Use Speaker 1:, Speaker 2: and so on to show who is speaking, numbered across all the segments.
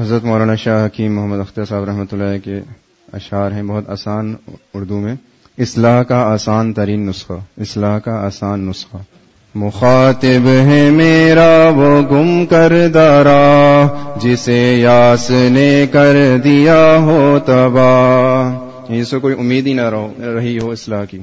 Speaker 1: حضرت مولانا شاہ حکیم محمد اختر صاحب رحمۃ اللہ کے اشعار ہیں بہت آسان اردو میں۔ اصلاح کا آسان ترین نسخہ، اصلاح کا آسان نسخہ۔ مخاطب ہے میرا وہ گم کر دارا جسے یاس نے کر دیا ہو تباہ۔ اس سے کوئی امید ہی نہ رہی ہو اصلاح کی۔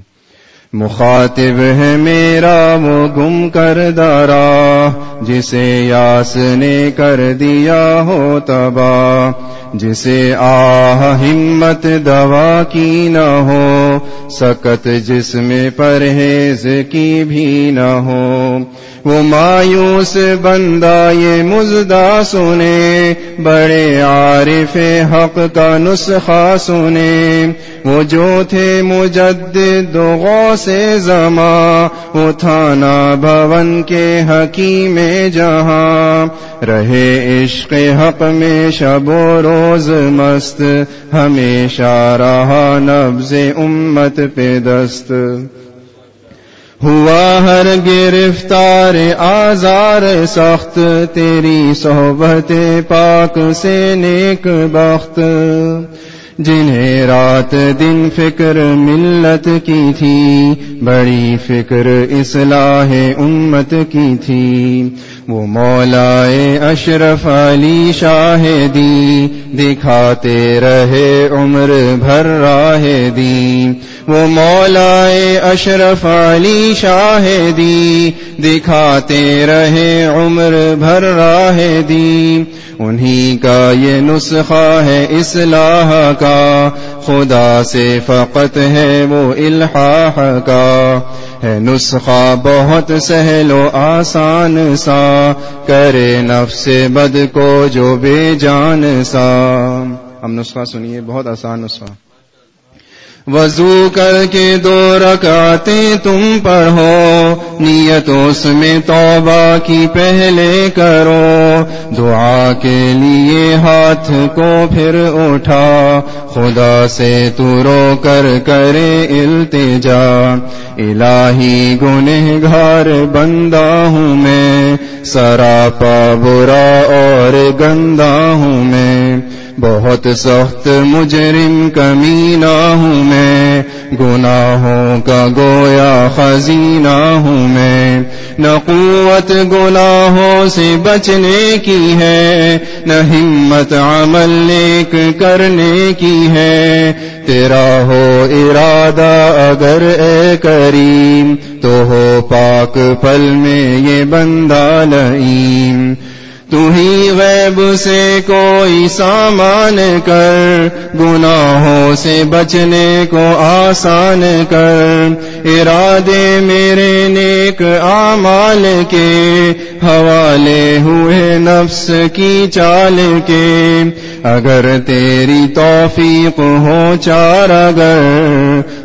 Speaker 1: مخاطب ہے میرا وہ گم کر دارا جسے یاس نے کر دیا ہو تبا جسے آہ ہمت دوا کی نہ ہو، سکت جس میں پرہیز کی بھی نہ ہو۔ وہ مایوس بندہ یہ مزدہ سنے، بڑے عارف حق کا نسخہ سنے۔ وہ جو تھے مجدد غوث سے زماں، وہ تھانہ بھون کے حکیم جہاں۔ رہے عشق حق میں شب و روز مست، ہمیشہ رہا نبز امت پہ دست۔ ہوا ہر گرفتار آزار سخت، تیری صحبت پاک سے نیک بخت۔ جنہیں رات دن فکر ملت کی تھی، بڑی فکر اصلاح امت کی تھی۔ وہ مولا اشرف علی شاہدی دکھاتے رہے عمر بھر راہ دی۔ وہ مولا اشرف علی شاہدی دکھاتے رہے عمر بھر راہ دی۔ انہی کا یہ نسخہ ہے اصلاح کا، خدا سے فقط ہے وہ الحاح کا۔ ہے نسخہ بہت سہل و آسان سا۔ کرے نفس بد کو جو بے جان سا۔ ہم نسخہ سنیے، بہت آسان نسخہ۔ وضو کر کے دو رکعتیں تم پڑھو نیت اس میں توبہ کی پہلے کرو۔ دعا کے لیے ہاتھ کو پھر اٹھا۔ خدا سے تو رو کر کرے التجا۔ الہی گنہ گھر بندہ ہوں میں۔ سراپا برا اور گندا ہوں میں۔ بہت سخت مجرم کمینہ ہوں میں۔ گناہوں کا گویا خزینہ ہوں میں نہ قوت گناہوں سے بچنے کی ہے، نہ ہمت عمل نیک کرنے کی ہے۔ تیرا ہو ارادہ اگر اے کریم، تو ہو پاک پل میں یہ بندہ لئیم تو ہی غیب سے کوئی سامان کر، گناہوں سے بچنے کو آسان کر۔ ارادے میرے نیک آمال کے، حوالے ہوئے نفس کی چال کے۔ اگر تیری توفیق ہو چار اگر،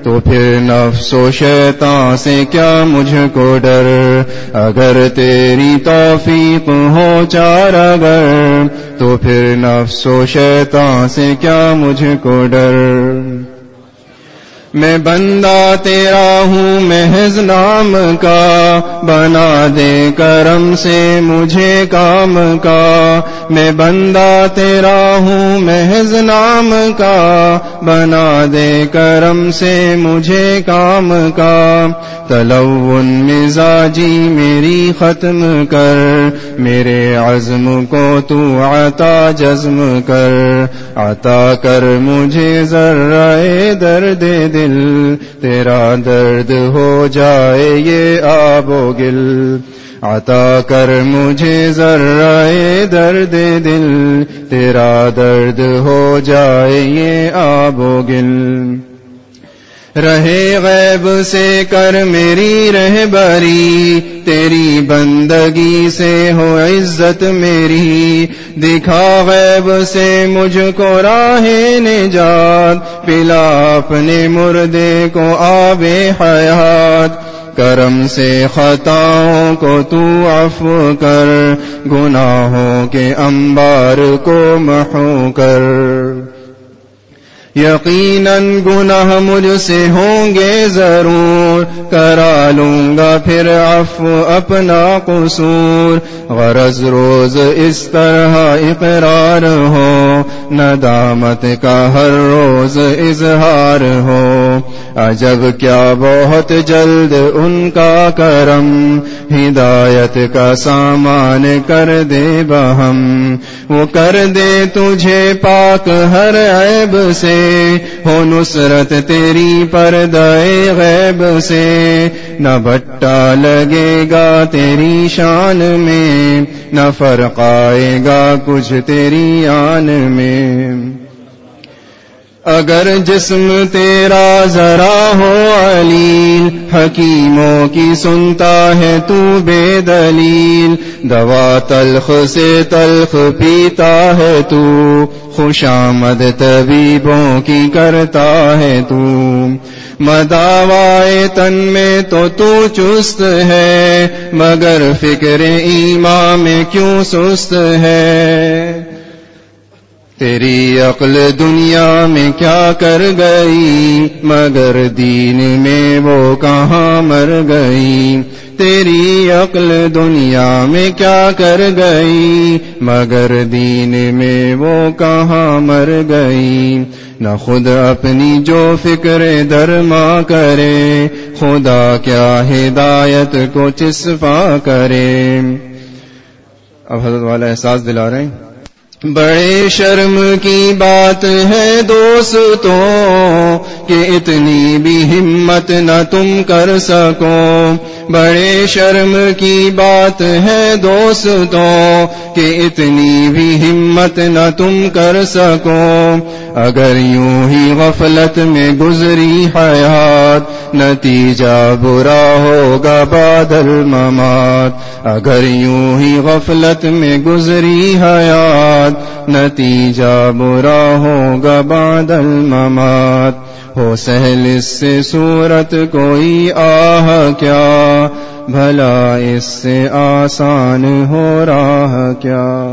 Speaker 1: تو پھر نفس و شیطان سے کیا مجھ کو ڈر؟ اگر تیری توفیق ہو چار اگر تو پھر نفس و شیطان سے کیا مجھ کو ڈر؟ میں بندہ تیرا ہوں محض نام کا، بنا دے کرم سے مجھے کام کا۔ میں بندہ تیرا ہوں محض نام کا، بنا دے کرم سے مجھے کام کا۔ تلون مزاجی میری ختم کر، میرے عزم کو تو عطا جزم کر۔ عطا کر مجھے ذرا درد دل، تیرا درد ہو جائے یہ آب و گل۔ عطا کر مجھے ذرا درد دل، تیرا درد ہو جائے یہ آب و گل۔ رہے غیب سے کر میری رہبری، تیری بندگی سے ہو عزت میری۔ دکھا غیب سے مجھ کو راہ نجات پلا اپنے مردے کو آب حیات۔ کرم سے خطاؤں کو تو عفو کر، گناہوں کے انبار کو محو کر۔ یقیناً گناہ مجھ سے ہوں گے ضرور، کرا لوں گا پھر عفو اپنا قصور۔ غرض روز اس طرح اقرار ہو ندامت کا ہر روز اظہار ہو۔ عجب کیا بہت جلد ان کا کرم۔ ہدایت کا سامان کر دے بہم۔ وہ کر دے تجھے پاک ہر عیب سے۔ ہو نصرت تیری پردائے غیب سے۔ نہ بٹا لگے گا تیری شان میں۔ نہ فرق آئے گا کچھ تیری آن میں۔ اگر جسم تیرا ذرا ہو علیل حکیموں کی سنتا ہے تو بے دلیل۔ دوا تلخ سے تلخ پیتا ہے تو، خوش آمد طبیبوں کی کرتا ہے تو۔ مداوائے تن میں تو تو چست ہے، مگر فکر ایمان میں کیوں سست ہے؟ تیری عقل دنیا میں کیا کر گئی؟ مگر دین میں وہ کہاں مر گئی؟ تیری عقل دنیا میں کیا کر گئی؟ مگر دین میں وہ کہاں مر گئی؟ نہ خود اپنی جو فکر درما کرے، خدا کیا ہدایت کو چسپا کرے۔ اب حضرت والا احساس دلا رہے ہیں۔ بڑے شرم کی بات ہے دوستوں کہ اتنی بھی ہمت نہ تم کر سکو۔ بڑے شرم کی بات ہے دوستوں کہ اتنی بھی ہمت نہ تم کر سکو۔ اگر یوں ہی غفلت میں گزری حیات نتیجہ برا ہوگا بادل ممات۔ اگر یوں ہی غفلت میں گزری حیات، نتیجہ برا ہوگا بادل ممات۔ ہو سہل اس سے صورت کوئی آہ کیا؟ بھلا اس سے آسان ہو رہا کیا؟